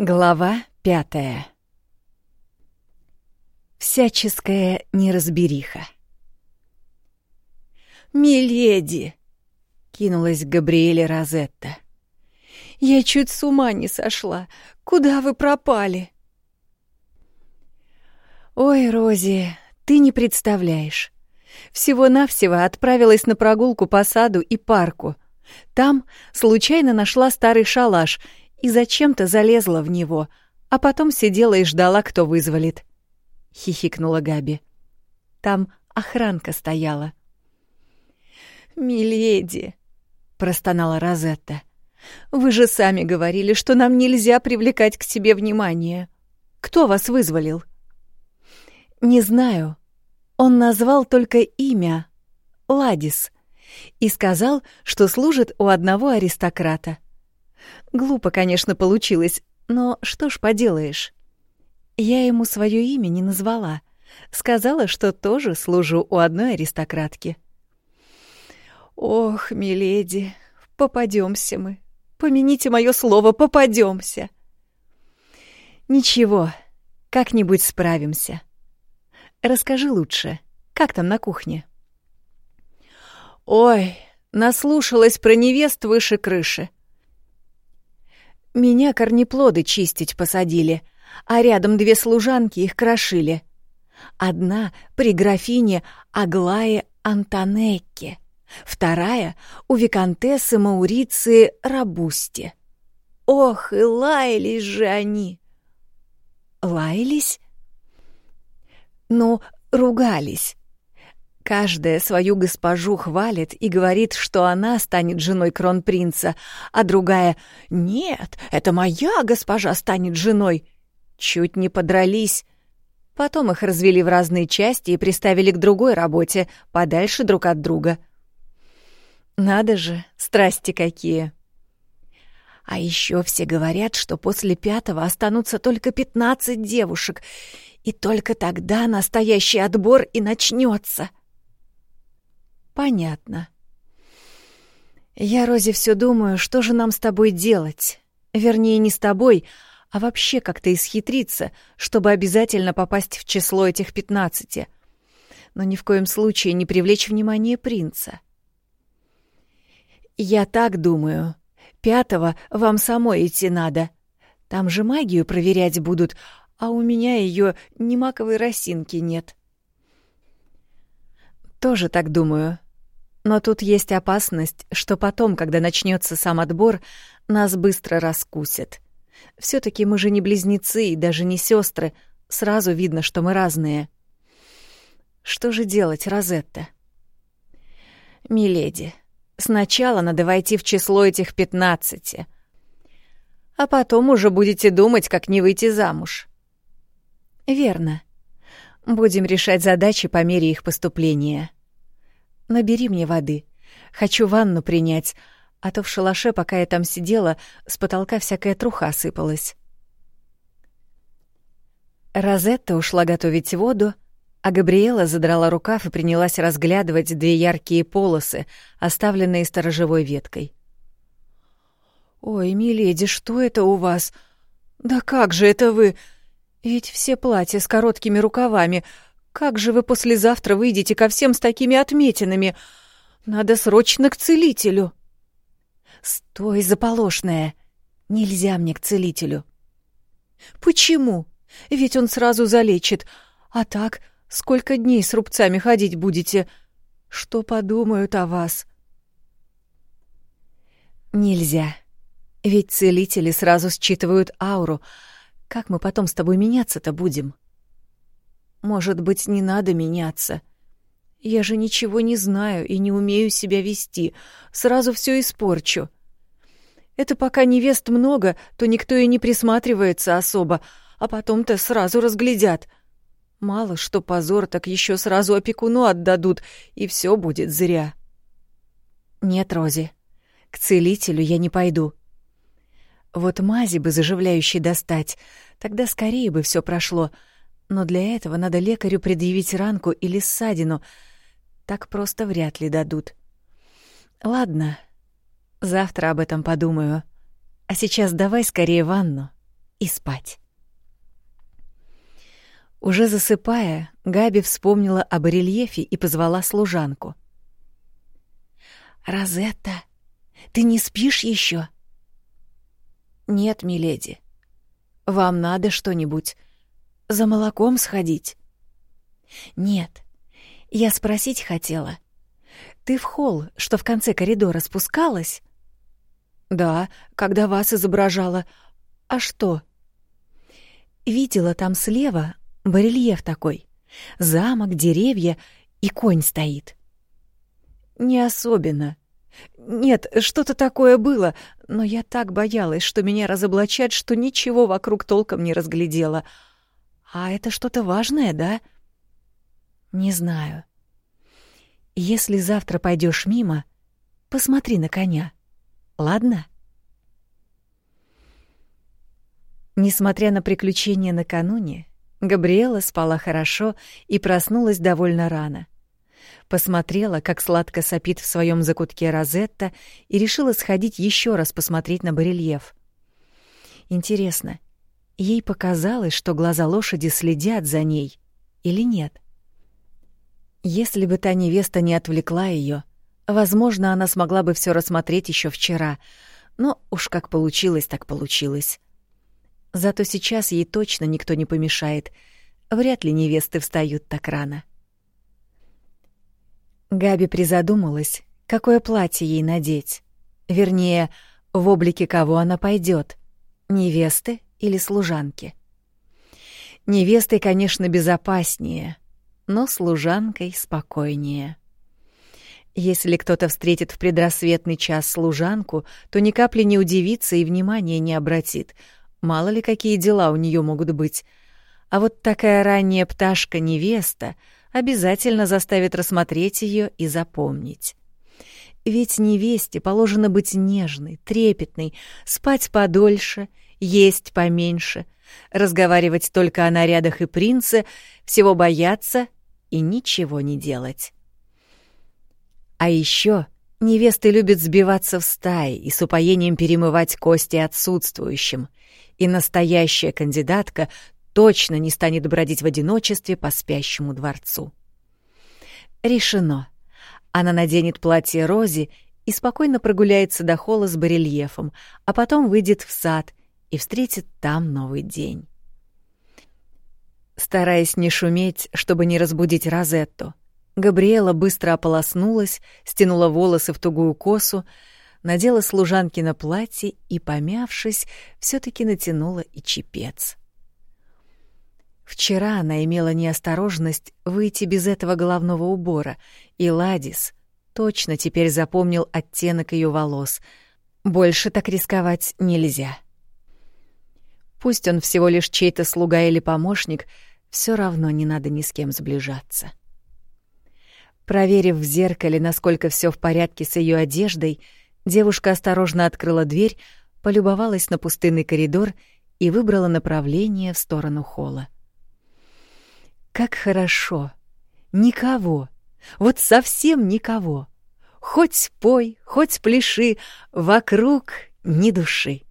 Глава пятая. Всяческая неразбериха. «Миледи!» — кинулась к Габриэле Розетта. «Я чуть с ума не сошла. Куда вы пропали?» «Ой, Рози, ты не представляешь. Всего-навсего отправилась на прогулку по саду и парку. Там случайно нашла старый шалаш и зачем-то залезла в него, а потом сидела и ждала, кто вызволит. Хихикнула Габи. Там охранка стояла. «Миледи», — простонала Розетта, — «вы же сами говорили, что нам нельзя привлекать к себе внимание. Кто вас вызволил?» «Не знаю. Он назвал только имя — Ладис, и сказал, что служит у одного аристократа. Глупо, конечно, получилось, но что ж поделаешь. Я ему свое имя не назвала. Сказала, что тоже служу у одной аристократки. Ох, миледи, попадемся мы. Помяните мое слово, попадемся. Ничего, как-нибудь справимся. Расскажи лучше, как там на кухне? Ой, наслушалась про невест выше крыши. Меня корнеплоды чистить посадили, а рядом две служанки их крошили. Одна при графине Аглае Антонекке, вторая у виконтессы Мауриции Рабусти. Ох, и лаялись же они! Лаялись? Ну, ругались. Каждая свою госпожу хвалит и говорит, что она станет женой кронпринца, а другая «Нет, это моя госпожа станет женой». Чуть не подрались. Потом их развели в разные части и приставили к другой работе, подальше друг от друга. Надо же, страсти какие. А еще все говорят, что после пятого останутся только пятнадцать девушек, и только тогда настоящий отбор и начнется. Понятно. Я, Рози, все думаю, что же нам с тобой делать? Вернее, не с тобой, а вообще как-то исхитриться, чтобы обязательно попасть в число этих пятнадцати. Но ни в коем случае не привлечь внимание принца. Я так думаю. Пятого вам самой идти надо. Там же магию проверять будут, а у меня ее ни маковой росинки нет. Тоже так думаю. Но тут есть опасность, что потом, когда начнется сам отбор, нас быстро раскусят. все таки мы же не близнецы и даже не сестры. Сразу видно, что мы разные. Что же делать, Розетта? Миледи, сначала надо войти в число этих пятнадцати, а потом уже будете думать, как не выйти замуж. Верно. Будем решать задачи по мере их поступления. Набери мне воды. Хочу ванну принять, а то в шалаше, пока я там сидела, с потолка всякая труха сыпалась. Розетта ушла готовить воду, а Габриэла задрала рукав и принялась разглядывать две яркие полосы, оставленные сторожевой веткой. «Ой, миледи, что это у вас? Да как же это вы? Ведь все платья с короткими рукавами — как же вы послезавтра выйдете ко всем с такими отметинами? Надо срочно к целителю. Стой, заполошная. Нельзя мне к целителю. Почему? Ведь он сразу залечит. А так, сколько дней с рубцами ходить будете? Что подумают о вас? Нельзя. Ведь целители сразу считывают ауру. Как мы потом с тобой меняться-то будем? — может быть, не надо меняться. Я же ничего не знаю и не умею себя вести. Сразу все испорчу. Это пока невест много, то никто и не присматривается особо, а потом-то сразу разглядят. Мало что позор, так еще сразу опекуну отдадут, и все будет зря. Нет, Рози, к целителю я не пойду. Вот мази бы заживляющей достать, тогда скорее бы все прошло — но для этого надо лекарю предъявить ранку или ссадину. Так просто вряд ли дадут. Ладно, завтра об этом подумаю. А сейчас давай скорее ванну. и спать. Уже засыпая, Габи вспомнила об барельефе и позвала служанку. «Розетта, ты не спишь еще? «Нет, миледи. Вам надо что-нибудь. За молоком сходить?» «Нет, я спросить хотела. Ты в холл, что в конце коридора спускалась?» «Да, когда вас изображала. А что?» «Видела там слева Барельеф такой. Замок, деревья и конь стоит. Не особенно. Нет, что-то такое было, но я так боялась, что меня разоблачат, что ничего вокруг толком не разглядела. А это что-то важное, да? Не знаю. Если завтра пойдешь мимо, посмотри на коня. Ладно? Несмотря на приключения накануне, Габриэла спала хорошо и проснулась довольно рано. Посмотрела, как сладко сопит в своем закутке Розетта, и решила сходить еще раз посмотреть на барельеф. Интересно, ей показалось, что глаза лошади следят за ней или нет? Если бы та невеста не отвлекла ее, возможно, она смогла бы все рассмотреть еще вчера, но уж как получилось, так получилось. Зато сейчас ей точно никто не помешает. Вряд ли невесты встают так рано. Габи призадумалась, какое платье ей надеть. Вернее, в облике кого она пойдет: невесты или служанки. Невестой, конечно, безопаснее, но служанкой спокойнее. Если кто-то встретит в предрассветный час служанку, то ни капли не удивится и внимания не обратит — Мало ли какие дела у нее могут быть. А вот такая ранняя пташка-невеста обязательно заставит рассмотреть ее и запомнить. Ведь невесте положено быть нежной, трепетной, спать подольше, есть поменьше, разговаривать только о нарядах и принце, всего бояться и ничего не делать. А еще невесты любят сбиваться в стаи и с упоением перемывать кости отсутствующим — и настоящая кандидатка точно не станет бродить в одиночестве по спящему дворцу. Решено. Она наденет платье Рози и спокойно прогуляется до холла с барельефом, а потом выйдет в сад и встретит там новый день. Стараясь не шуметь, чтобы не разбудить Розетту, Габриэла быстро ополоснулась, стянула волосы в тугую косу, надела служанки на платье и, помявшись, все таки натянула и чепец. Вчера она имела неосторожность выйти без этого головного убора, и Ладис точно теперь запомнил оттенок ее волос. Больше так рисковать нельзя. Пусть он всего лишь чей-то слуга или помощник, все равно не надо ни с кем сближаться. Проверив в зеркале, насколько все в порядке с ее одеждой, Девушка осторожно открыла дверь, полюбовалась на пустынный коридор и выбрала направление в сторону холла. Как хорошо! Никого! Вот совсем никого! Хоть пой, хоть пляши, вокруг ни души.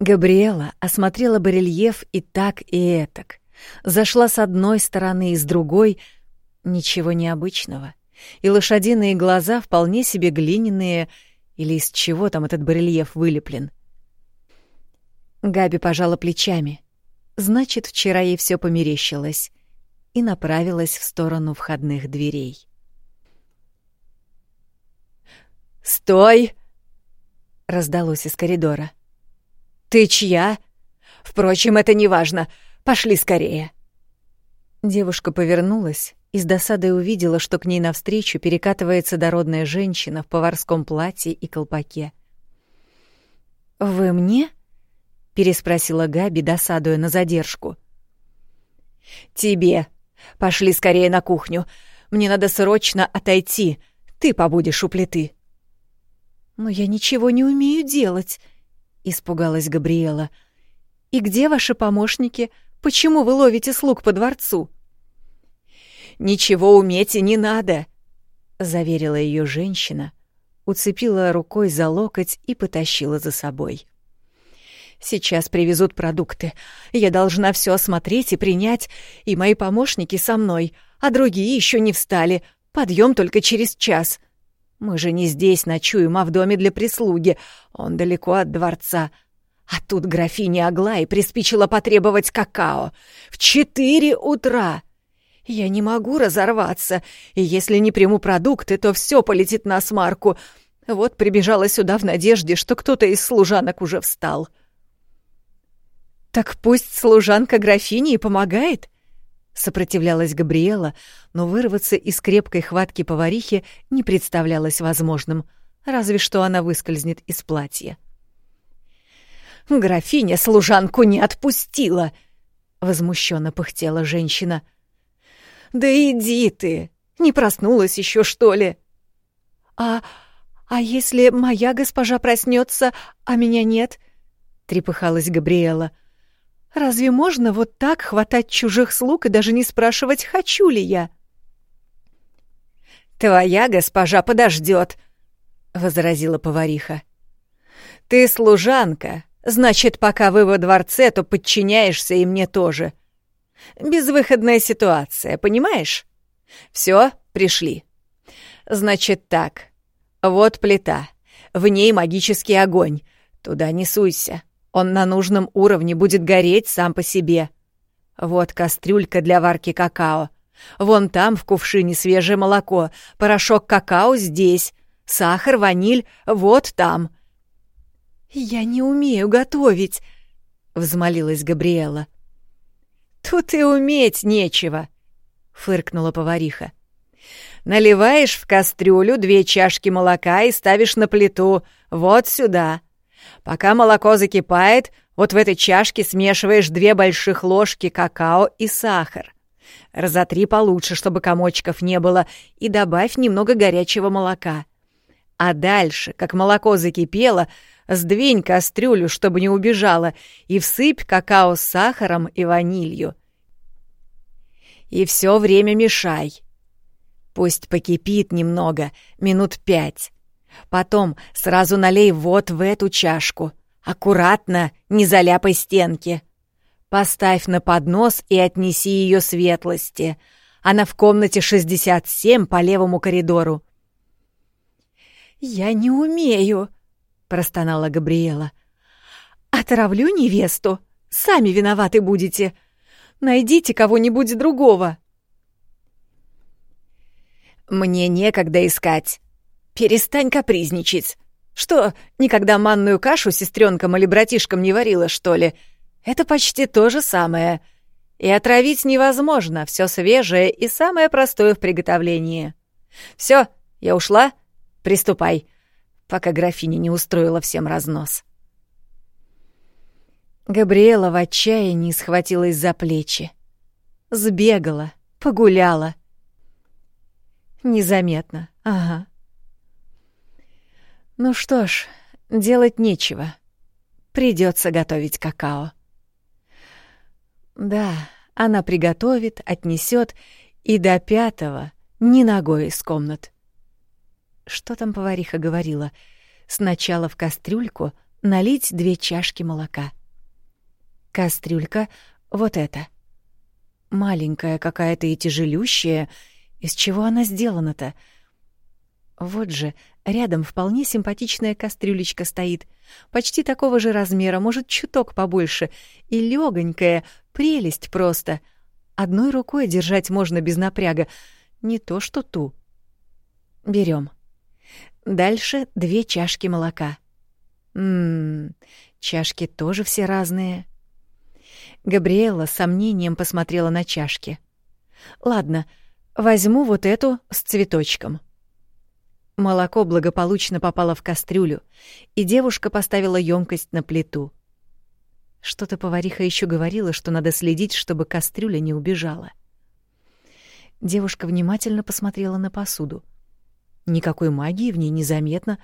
Габриэла осмотрела барельеф и так, и этак. Зашла с одной стороны и с другой. Ничего необычного — и лошадиные глаза вполне себе глиняные, или из чего там этот барельеф вылеплен. Габи пожала плечами. Значит, вчера ей все померещилось и направилась в сторону входных дверей. «Стой!» — раздалось из коридора. «Ты чья? Впрочем, это не важно. Пошли скорее!» Девушка повернулась и с досадой увидела, что к ней навстречу перекатывается дородная женщина в поварском платье и колпаке. «Вы мне?» — переспросила Габи, досадуя на задержку. «Тебе. Пошли скорее на кухню. Мне надо срочно отойти. Ты побудешь у плиты». «Но я ничего не умею делать», — испугалась Габриэла. «И где ваши помощники? Почему вы ловите слуг по дворцу?» ничего уметь и не надо», — заверила ее женщина, уцепила рукой за локоть и потащила за собой. Сейчас привезут продукты. Я должна все осмотреть и принять, и мои помощники со мной, а другие еще не встали. Подъем только через час. Мы же не здесь ночуем, а в доме для прислуги. Он далеко от дворца. А тут графиня Аглая приспичила потребовать какао. В четыре утра. Я не могу разорваться, и если не приму продукты, то все полетит на смарку. Вот прибежала сюда в надежде, что кто-то из служанок уже встал. «Так пусть служанка графини и помогает», — сопротивлялась Габриэла, но вырваться из крепкой хватки поварихи не представлялось возможным, разве что она выскользнет из платья. «Графиня служанку не отпустила!» — возмущенно пыхтела женщина — «Да иди ты! Не проснулась еще, что ли?» «А... а если моя госпожа проснется, а меня нет?» — трепыхалась Габриэла. «Разве можно вот так хватать чужих слуг и даже не спрашивать, хочу ли я?» «Твоя госпожа подождет», — возразила повариха. «Ты служанка, значит, пока вы во дворце, то подчиняешься и мне тоже. Безвыходная ситуация, понимаешь? Все, пришли. Значит так. Вот плита. В ней магический огонь. Туда не суйся. Он на нужном уровне будет гореть сам по себе. Вот кастрюлька для варки какао. Вон там в кувшине свежее молоко. Порошок какао здесь. Сахар, ваниль вот там. «Я не умею готовить», — взмолилась Габриэла. «Тут и уметь нечего», — фыркнула повариха. «Наливаешь в кастрюлю две чашки молока и ставишь на плиту, вот сюда. Пока молоко закипает, вот в этой чашке смешиваешь две больших ложки какао и сахар. Разотри получше, чтобы комочков не было, и добавь немного горячего молока. А дальше, как молоко закипело, Сдвинь кастрюлю, чтобы не убежала, и всыпь какао с сахаром и ванилью. И все время мешай. Пусть покипит немного, минут пять. Потом сразу налей вот в эту чашку. Аккуратно, не заляпай стенки. Поставь на поднос и отнеси ее светлости. Она в комнате 67 по левому коридору. «Я не умею», — простонала Габриэла. «Отравлю невесту. Сами виноваты будете. Найдите кого-нибудь другого». «Мне некогда искать. Перестань капризничать. Что, никогда манную кашу сестренкам или братишкам не варила, что ли? Это почти то же самое. И отравить невозможно, все свежее и самое простое в приготовлении. Все, я ушла. Приступай пока графиня не устроила всем разнос. Габриэла в отчаянии схватилась за плечи. Сбегала, погуляла. Незаметно, ага. Ну что ж, делать нечего. Придется готовить какао. Да, она приготовит, отнесет и до пятого ни ногой из комнат. Что там повариха говорила? Сначала в кастрюльку налить две чашки молока. Кастрюлька вот эта. Маленькая какая-то и тяжелющая. Из чего она сделана-то? Вот же, рядом вполне симпатичная кастрюлечка стоит. Почти такого же размера, может, чуток побольше. И легонькая, прелесть просто. Одной рукой держать можно без напряга. Не то что ту. Берем. Дальше две чашки молока. Ммм, чашки тоже все разные. Габриэла с сомнением посмотрела на чашки. Ладно, возьму вот эту с цветочком. Молоко благополучно попало в кастрюлю, и девушка поставила емкость на плиту. Что-то повариха еще говорила, что надо следить, чтобы кастрюля не убежала. Девушка внимательно посмотрела на посуду — Никакой магии в ней незаметно.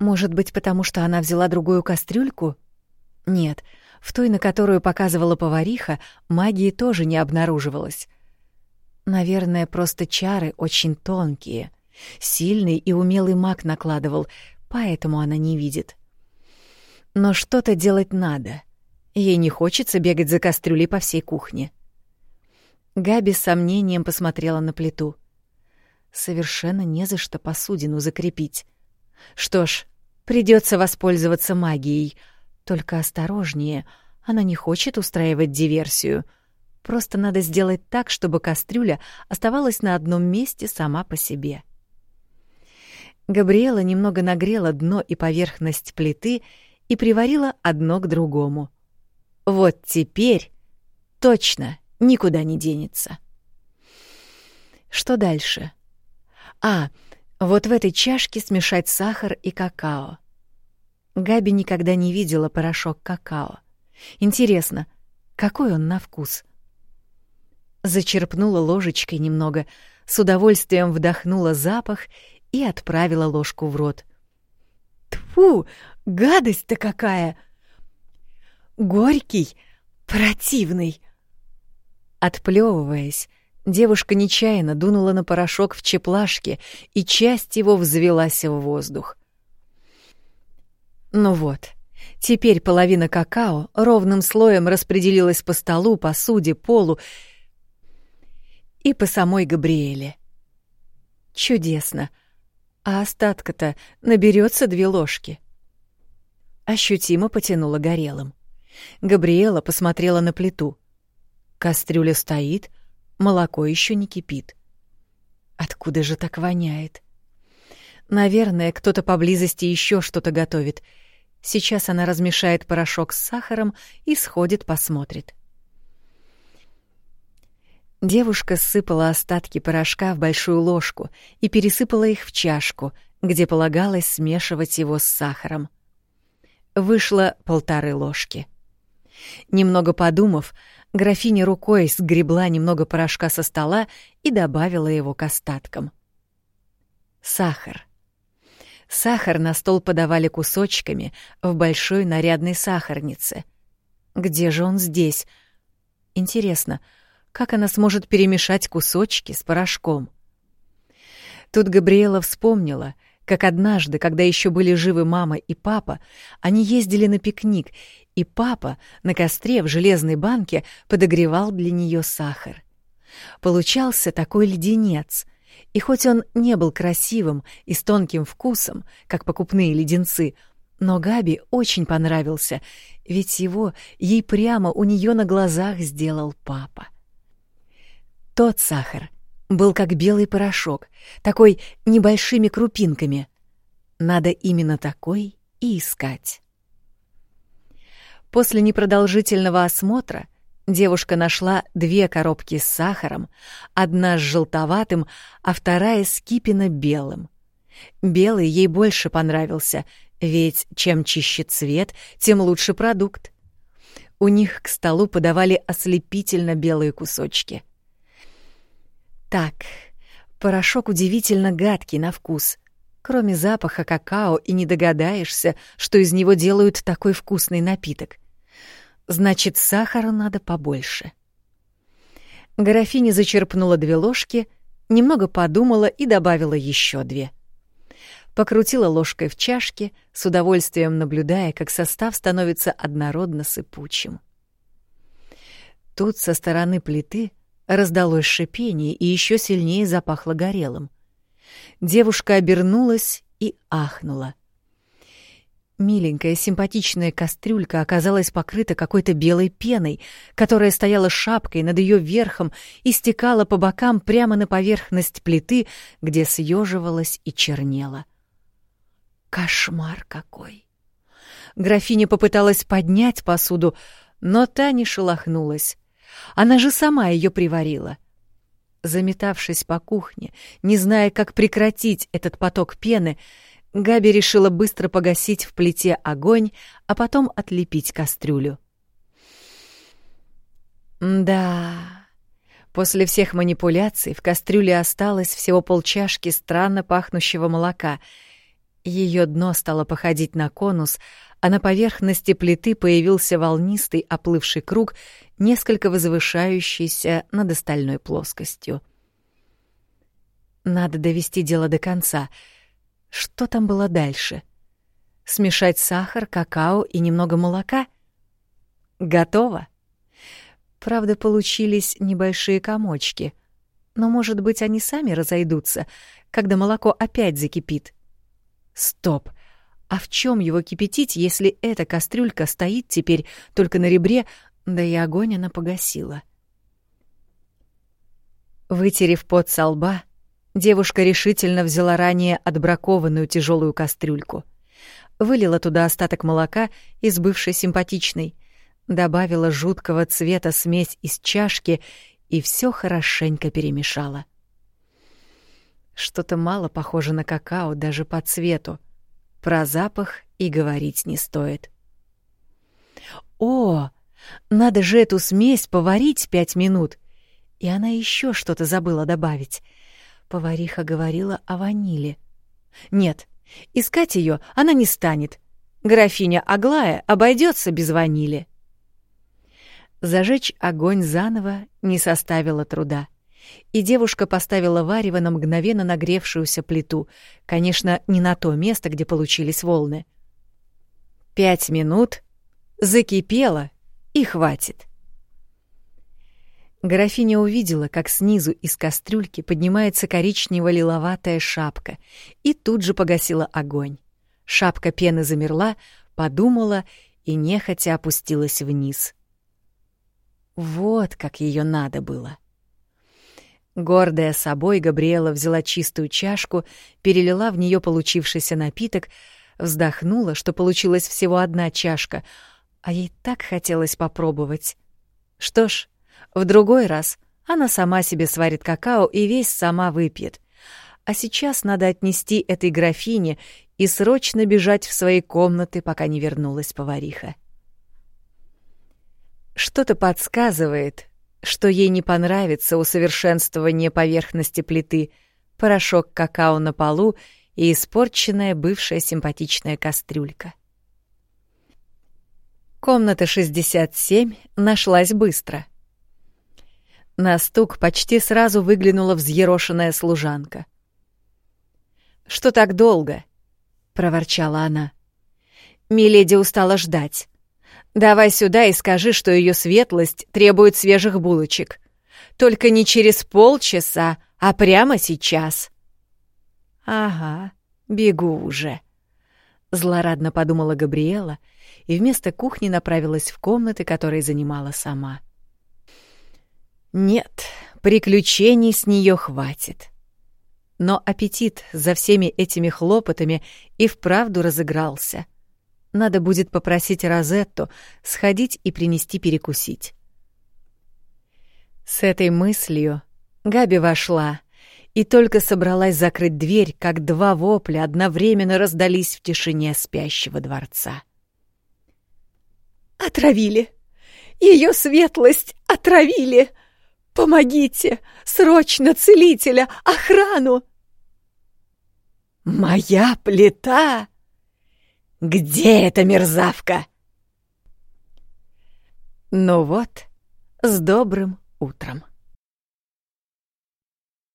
Может быть, потому что она взяла другую кастрюльку? Нет, в той, на которую показывала повариха, магии тоже не обнаруживалось. Наверное, просто чары очень тонкие. Сильный и умелый маг накладывал, поэтому она не видит. Но что-то делать надо. Ей не хочется бегать за кастрюлей по всей кухне. Габи с сомнением посмотрела на плиту. Совершенно не за что посудину закрепить. Что ж, придется воспользоваться магией. Только осторожнее, она не хочет устраивать диверсию. Просто надо сделать так, чтобы кастрюля оставалась на одном месте сама по себе. Габриэла немного нагрела дно и поверхность плиты и приварила одно к другому. Вот теперь точно никуда не денется. Что дальше? А, вот в этой чашке смешать сахар и какао. Габи никогда не видела порошок какао. Интересно, какой он на вкус? Зачерпнула ложечкой немного, с удовольствием вдохнула запах и отправила ложку в рот. Тфу, гадость-то какая! Горький, противный. Отплевываясь, девушка нечаянно дунула на порошок в чеплашке, и часть его взвелась в воздух. Ну вот, теперь половина какао ровным слоем распределилась по столу, посуде, полу и по самой Габриэле. Чудесно. А остатка-то наберется две ложки. Ощутимо потянуло горелым. Габриэла посмотрела на плиту. Кастрюля стоит, молоко еще не кипит. Откуда же так воняет? Наверное, кто-то поблизости еще что-то готовит. Сейчас она размешает порошок с сахаром и сходит посмотрит. Девушка сыпала остатки порошка в большую ложку и пересыпала их в чашку, где полагалось смешивать его с сахаром. Вышло полторы ложки. Немного подумав, графиня рукой сгребла немного порошка со стола и добавила его к остаткам. Сахар. Сахар на стол подавали кусочками в большой нарядной сахарнице. Где же он здесь? Интересно, — как она сможет перемешать кусочки с порошком? Тут Габриэла вспомнила, как однажды, когда еще были живы мама и папа, они ездили на пикник, и папа на костре в железной банке подогревал для нее сахар. Получался такой леденец, и хоть он не был красивым и с тонким вкусом, как покупные леденцы, но Габи очень понравился, ведь его ей прямо у нее на глазах сделал папа. Тот сахар был как белый порошок, такой небольшими крупинками. Надо именно такой и искать. После непродолжительного осмотра девушка нашла две коробки с сахаром, одна с желтоватым, а вторая с кипино-белым. Белый ей больше понравился, ведь чем чище цвет, тем лучше продукт. У них к столу подавали ослепительно белые кусочки — так, порошок удивительно гадкий на вкус. Кроме запаха какао и не догадаешься, что из него делают такой вкусный напиток. Значит, сахара надо побольше. Графиня зачерпнула две ложки, немного подумала и добавила еще две. Покрутила ложкой в чашке, с удовольствием наблюдая, как состав становится однородно сыпучим. Тут со стороны плиты — Раздалось шипение и еще сильнее запахло горелым. Девушка обернулась и ахнула. Миленькая, симпатичная кастрюлька оказалась покрыта какой-то белой пеной, которая стояла шапкой над ее верхом и стекала по бокам прямо на поверхность плиты, где съеживалась и чернела. Кошмар какой! Графиня попыталась поднять посуду, но та не шелохнулась. Она же сама ее приварила. Заметавшись по кухне, не зная, как прекратить этот поток пены, Габи решила быстро погасить в плите огонь, а потом отлепить кастрюлю. Да, после всех манипуляций в кастрюле осталось всего полчашки странно пахнущего молока. Ее дно стало походить на конус, а на поверхности плиты появился волнистый оплывший круг, несколько возвышающийся над остальной плоскостью. Надо довести дело до конца. Что там было дальше? Смешать сахар, какао и немного молока? Готово. Правда, получились небольшие комочки, но, может быть, они сами разойдутся, когда молоко опять закипит. Стоп! А в чем его кипятить, если эта кастрюлька стоит теперь только на ребре, да и огонь она погасила? Вытерев пот со лба, девушка решительно взяла ранее отбракованную тяжелую кастрюльку, вылила туда остаток молока из бывшей симпатичной, добавила жуткого цвета смесь из чашки и все хорошенько перемешала. Что-то мало похоже на какао даже по цвету. Про запах и говорить не стоит. О, надо же эту смесь поварить пять минут. И она еще что-то забыла добавить. Повариха говорила о ваниле. Нет, искать ее она не станет. Графиня Аглая обойдется без ванили. Зажечь огонь заново не составило труда. И девушка поставила варево на мгновенно нагревшуюся плиту, конечно, не на то место, где получились волны. Пять минут, закипело и хватит. Графиня увидела, как снизу из кастрюльки поднимается коричнево-лиловатая шапка, и тут же погасила огонь. Шапка пены замерла, подумала и нехотя опустилась вниз. Вот как ее надо было. Гордая собой, Габриэла взяла чистую чашку, перелила в нее получившийся напиток, вздохнула, что получилась всего одна чашка, а ей так хотелось попробовать. Что ж, в другой раз она сама себе сварит какао и весь сама выпьет. А сейчас надо отнести этой графине и срочно бежать в свои комнаты, пока не вернулась повариха. Что-то подсказывает, что ей не понравится усовершенствование поверхности плиты, порошок какао на полу и испорченная бывшая симпатичная кастрюлька. Комната 67 нашлась быстро. На стук почти сразу выглянула взъерошенная служанка. «Что так долго?» — проворчала она. «Миледи устала ждать. Давай сюда и скажи, что ее светлость требует свежих булочек. Только не через полчаса, а прямо сейчас. Ага, бегу уже. Злорадно подумала Габриэла и вместо кухни направилась в комнаты, которые занимала сама. Нет, приключений с нее хватит. Но аппетит за всеми этими хлопотами и вправду разыгрался — надо будет попросить Розетту сходить и принести перекусить. С этой мыслью Габи вошла и только собралась закрыть дверь, как два вопля одновременно раздались в тишине спящего дворца. «Отравили! Ее светлость отравили! Помогите! Срочно целителя! Охрану!» «Моя плита!» Где эта мерзавка? Ну вот, с добрым утром.